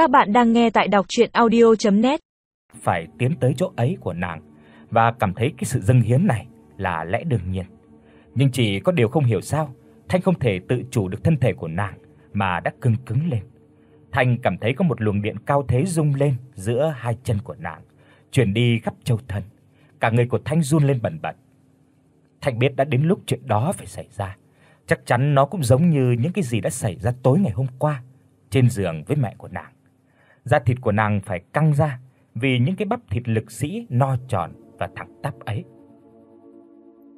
Các bạn đang nghe tại đọc audio net Phải tiến tới chỗ ấy của nàng và cảm thấy cái sự dâng hiến này là lẽ đương nhiên. Nhưng chỉ có điều không hiểu sao, Thanh không thể tự chủ được thân thể của nàng mà đã cứng cứng lên. Thanh cảm thấy có một luồng điện cao thế rung lên giữa hai chân của nàng, truyền đi khắp châu thân. Cả người của Thanh run lên bần bật. Thanh biết đã đến lúc chuyện đó phải xảy ra. Chắc chắn nó cũng giống như những cái gì đã xảy ra tối ngày hôm qua trên giường với mẹ của nàng. Da thịt của nàng phải căng ra vì những cái bắp thịt lực sĩ no tròn và thẳng tắp ấy.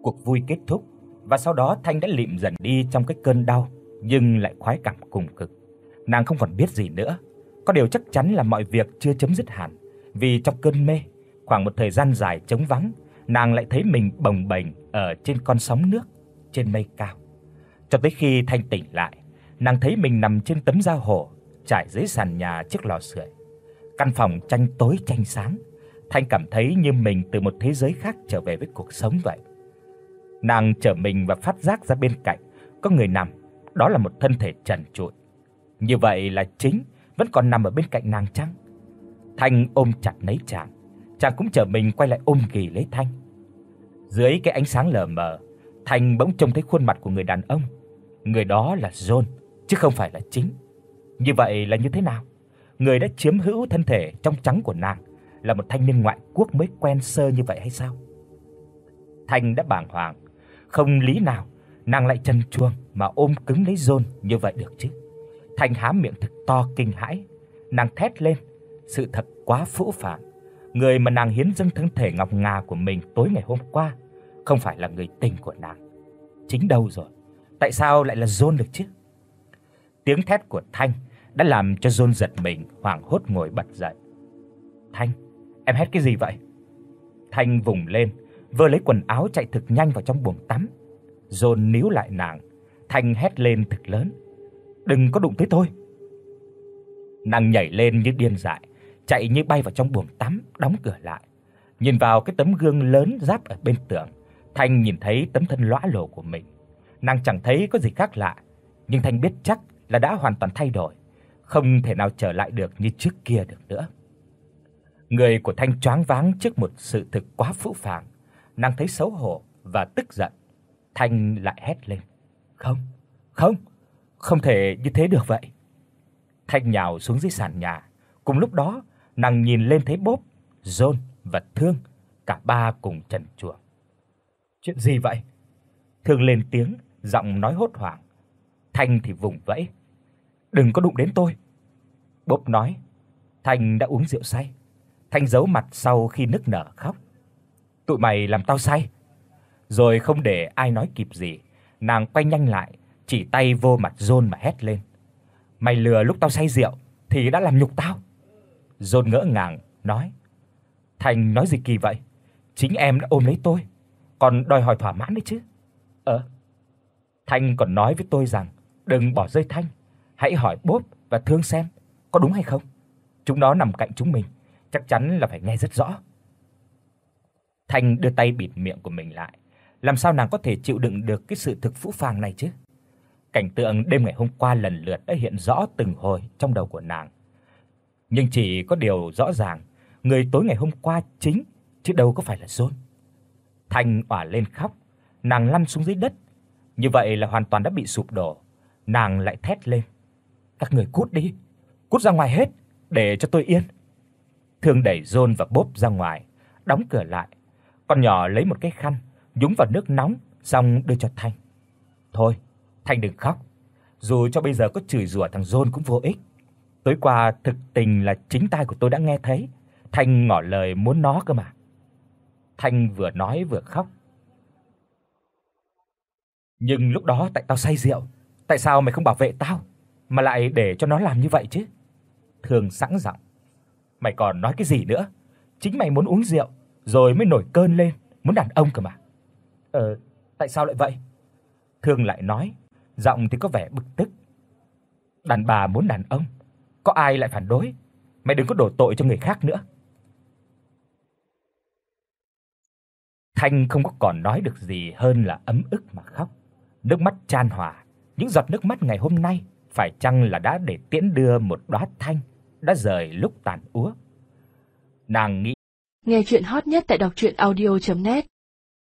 Cuộc vui kết thúc và sau đó Thanh đã lịm dần đi trong cái cơn đau nhưng lại khoái cảm cùng cực. Nàng không còn biết gì nữa, có điều chắc chắn là mọi việc chưa chấm dứt hẳn, vì trong cơn mê, khoảng một thời gian dài trống vắng, nàng lại thấy mình bồng bềnh ở trên con sóng nước trên mây cao. Cho tới khi Thanh tỉnh lại, nàng thấy mình nằm trên tấm da hổ trải dưới sàn nhà chiếc lò sưởi. Căn phòng tranh tối tranh sáng, Thanh cảm thấy như mình từ một thế giới khác trở về với cuộc sống vậy. Nàng trở mình và phát giác ra bên cạnh có người nằm, đó là một thân thể trần trụi. Như vậy là chính vẫn còn nằm ở bên cạnh nàng chăng? Thanh ôm chặt lấy chàng, chàng cũng trở mình quay lại ôm ghì lấy Thanh. Dưới cái ánh sáng lờ mờ, Thanh bỗng trông thấy khuôn mặt của người đàn ông. Người đó là John, chứ không phải là chính. Như vậy là như thế nào? Người đã chiếm hữu thân thể trong trắng của nàng là một thanh niên ngoại quốc mới quen sơ như vậy hay sao? Thanh đã bàng hoàng, không lý nào nàng lại chân chuông mà ôm cứng lấy Zôn như vậy được chứ. Thanh há miệng thật to kinh hãi, nàng thét lên, sự thật quá phũ phàng. Người mà nàng hiến dâng thân thể ngọc ngà của mình tối ngày hôm qua không phải là người tình của nàng. Chính đâu rồi? Tại sao lại là Zôn được chứ? Tiếng thét của Thanh đã làm cho John giật mình, hoảng hốt ngồi bật dậy. "Thanh, em hét cái gì vậy?" Thanh vùng lên, vừa lấy quần áo chạy thực nhanh vào trong buồng tắm. John níu lại nàng, Thanh hét lên thật lớn, "Đừng có đụng tới tôi." Nàng nhảy lên như điên dại, chạy như bay vào trong buồng tắm, đóng cửa lại. Nhìn vào cái tấm gương lớn ráp ở bên tường, Thanh nhìn thấy tấm thân lõa lồ của mình. Nàng chẳng thấy có gì khác lạ, nhưng Thanh biết chắc là đã hoàn toàn thay đổi, không thể nào trở lại được như trước kia được nữa. Người của Thanh choáng váng trước một sự thực quá phũ phàng, nàng thấy xấu hổ và tức giận. Thanh lại hét lên: "Không, không, không thể như thế được vậy." Thanh nhào xuống dưới sàn nhà, cùng lúc đó, nàng nhìn lên thấy Bốp, John và Thương, cả ba cùng trần truồng. "Chuyện gì vậy?" Thương lên tiếng, giọng nói hốt hoảng. Thanh thì vùng vẫy. "Đừng có đụng đến tôi." Bốp nói. Thanh đã uống rượu say. Thanh giấu mặt sau khi nức nở khóc. "Tụi mày làm tao say." Rồi không để ai nói kịp gì, nàng quay nhanh lại, chỉ tay vô mặt Zôn mà hét lên. "Mày lừa lúc tao say rượu thì đã làm nhục tao." Zôn ngỡ ngàng nói: "Thanh nói gì kỳ vậy? Chính em đã ôm lấy tôi, còn đòi hỏi thỏa mãn đấy chứ." "Ờ." Thanh còn nói với tôi rằng đừng bỏ rơi Thanh, hãy hỏi Bốp và Thương xem có đúng hay không. Chúng nó nằm cạnh chúng mình, chắc chắn là phải nghe rất rõ. thành đưa tay bịt miệng của mình lại, làm sao nàng có thể chịu đựng được cái sự thực phũ phàng này chứ? Cảnh tượng đêm ngày hôm qua lần lượt đã hiện rõ từng hồi trong đầu của nàng. Nhưng chỉ có điều rõ ràng, người tối ngày hôm qua chính chứ đâu có phải là John. thành òa lên khóc, nàng lăn xuống dưới đất. Như vậy là hoàn toàn đã bị sụp đổ. Nàng lại thét lên: "Các người cút đi, cút ra ngoài hết, để cho tôi yên." Thương đẩy John và Bob ra ngoài, đóng cửa lại. Con nhỏ lấy một cái khăn, nhúng vào nước nóng xong đưa cho Thanh. "Thôi, Thanh đừng khóc, dù cho bây giờ có chửi rủa thằng John cũng vô ích. Tối qua thực tình là chính tai của tôi đã nghe thấy, Thanh ngỏ lời muốn nó cơ mà." Thanh vừa nói vừa khóc. Nhưng lúc đó tại tao say rượu, tại sao mày không bảo vệ tao mà lại để cho nó làm như vậy chứ? Thường sẵn giọng. Mày còn nói cái gì nữa? Chính mày muốn uống rượu rồi mới nổi cơn lên, muốn đàn ông cơ mà. Ờ, tại sao lại vậy? Thường lại nói, giọng thì có vẻ bực tức. Đàn bà muốn đàn ông, có ai lại phản đối? Mày đừng có đổ tội cho người khác nữa. Thanh không có còn nói được gì hơn là ấm ức mà khóc. Nước mắt tràn hòa, những giọt nước mắt ngày hôm nay phải chăng là đã để tiễn đưa một đóa thanh, đã rời lúc tàn úa. Nàng nghĩ Nghe truyện hot nhất tại doctruyenaudio.net